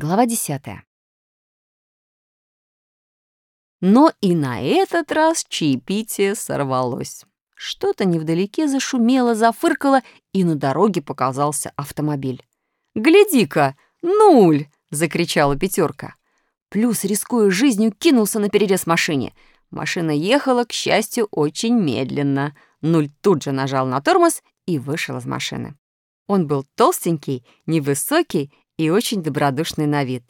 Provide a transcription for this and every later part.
Глава десятая. Но и на этот раз чаепитие сорвалось. Что-то невдалеке зашумело, зафыркало, и на дороге показался автомобиль. «Гляди-ка, нуль!» — закричала пятерка. Плюс, рискуя жизнью, кинулся на перерез машине. Машина ехала, к счастью, очень медленно. Нуль тут же нажал на тормоз и вышел из машины. Он был толстенький, невысокий и очень добродушный на вид.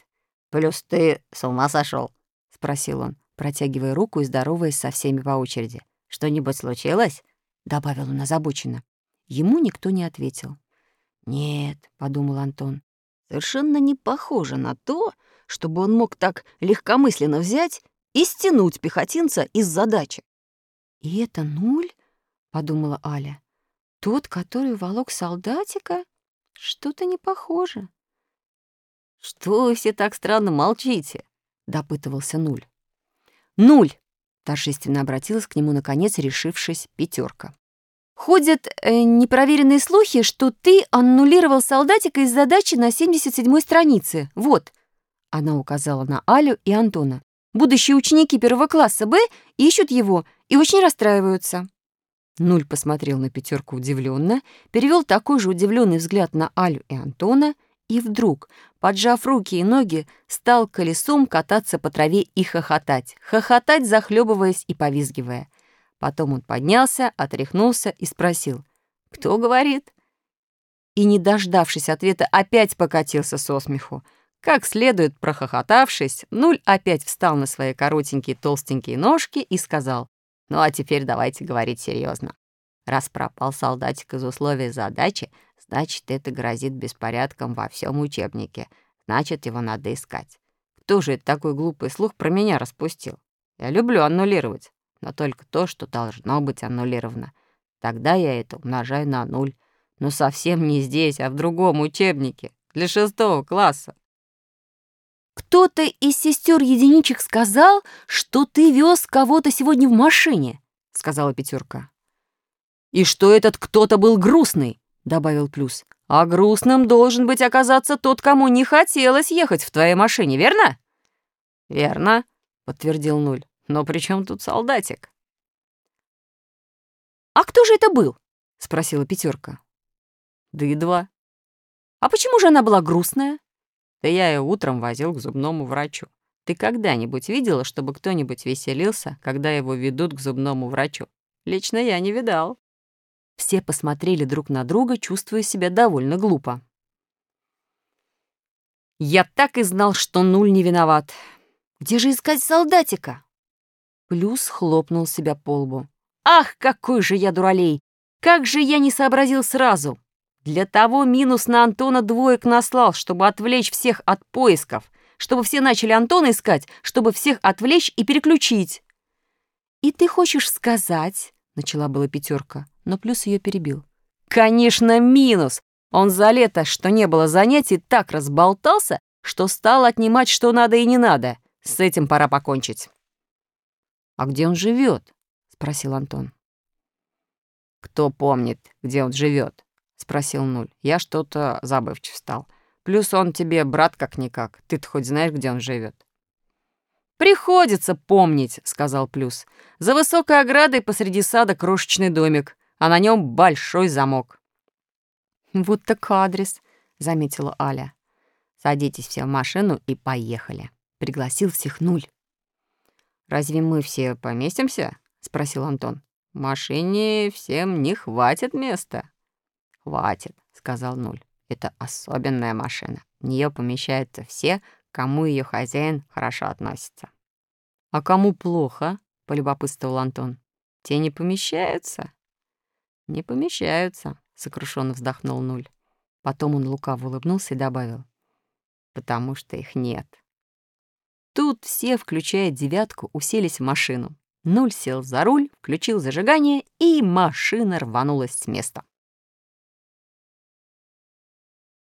«Плюс ты с ума сошел? спросил он, протягивая руку и здороваясь со всеми по очереди. «Что-нибудь случилось?» — добавил он озабоченно. Ему никто не ответил. «Нет», — подумал Антон, — «совершенно не похоже на то, чтобы он мог так легкомысленно взять и стянуть пехотинца из задачи». «И это нуль?» — подумала Аля. «Тот, который волок солдатика? Что-то не похоже». «Что вы все так странно молчите?» — допытывался Нуль. «Нуль!» — торжественно обратилась к нему, наконец, решившись пятерка. «Ходят э, непроверенные слухи, что ты аннулировал солдатика из задачи на 77-й странице. Вот!» Она указала на Алю и Антона. «Будущие ученики первого класса Б ищут его и очень расстраиваются». Нуль посмотрел на пятерку удивленно, перевел такой же удивленный взгляд на Алю и Антона — и вдруг, поджав руки и ноги, стал колесом кататься по траве и хохотать, хохотать, захлебываясь и повизгивая. Потом он поднялся, отряхнулся и спросил, «Кто говорит?» И, не дождавшись ответа, опять покатился со смеху. Как следует прохохотавшись, Нуль опять встал на свои коротенькие толстенькие ножки и сказал, «Ну а теперь давайте говорить серьезно. Раз пропал солдатик из условий задачи, Значит, это грозит беспорядком во всем учебнике. Значит, его надо искать. Кто же это такой глупый слух про меня распустил? Я люблю аннулировать, но только то, что должно быть аннулировано. Тогда я это умножаю на нуль. Но совсем не здесь, а в другом учебнике, для шестого класса. «Кто-то из сестер единичек сказал, что ты вез кого-то сегодня в машине», — сказала пятерка. «И что этот кто-то был грустный», добавил Плюс. «А грустным должен быть оказаться тот, кому не хотелось ехать в твоей машине, верно?» «Верно», — подтвердил Нуль. «Но при чем тут солдатик?» «А кто же это был?» — спросила пятерка. «Да и два». «А почему же она была грустная?» «Да я ее утром возил к зубному врачу. Ты когда-нибудь видела, чтобы кто-нибудь веселился, когда его ведут к зубному врачу? Лично я не видал». Все посмотрели друг на друга, чувствуя себя довольно глупо. «Я так и знал, что Нуль не виноват. Где же искать солдатика?» Плюс хлопнул себя по лбу. «Ах, какой же я дуралей! Как же я не сообразил сразу! Для того минус на Антона двоек наслал, чтобы отвлечь всех от поисков, чтобы все начали Антона искать, чтобы всех отвлечь и переключить». «И ты хочешь сказать, — начала была пятерка, но Плюс ее перебил. «Конечно, минус! Он за лето, что не было занятий, так разболтался, что стал отнимать, что надо и не надо. С этим пора покончить». «А где он живет? спросил Антон. «Кто помнит, где он живет? спросил Нуль. «Я что-то забывчив стал. Плюс он тебе брат как-никак. Ты-то хоть знаешь, где он живет? «Приходится помнить», — сказал Плюс. «За высокой оградой посреди сада крошечный домик а на нем большой замок. «Вот так адрес», — заметила Аля. «Садитесь все в машину и поехали», — пригласил всех Нуль. «Разве мы все поместимся?» — спросил Антон. «В машине всем не хватит места». «Хватит», — сказал Нуль. «Это особенная машина. В нее помещаются все, кому ее хозяин хорошо относится». «А кому плохо?» — полюбопытствовал Антон. «Те не помещаются?» «Не помещаются», — сокрушенно вздохнул Нуль. Потом он лукаво улыбнулся и добавил. «Потому что их нет». Тут все, включая девятку, уселись в машину. Нуль сел за руль, включил зажигание, и машина рванулась с места.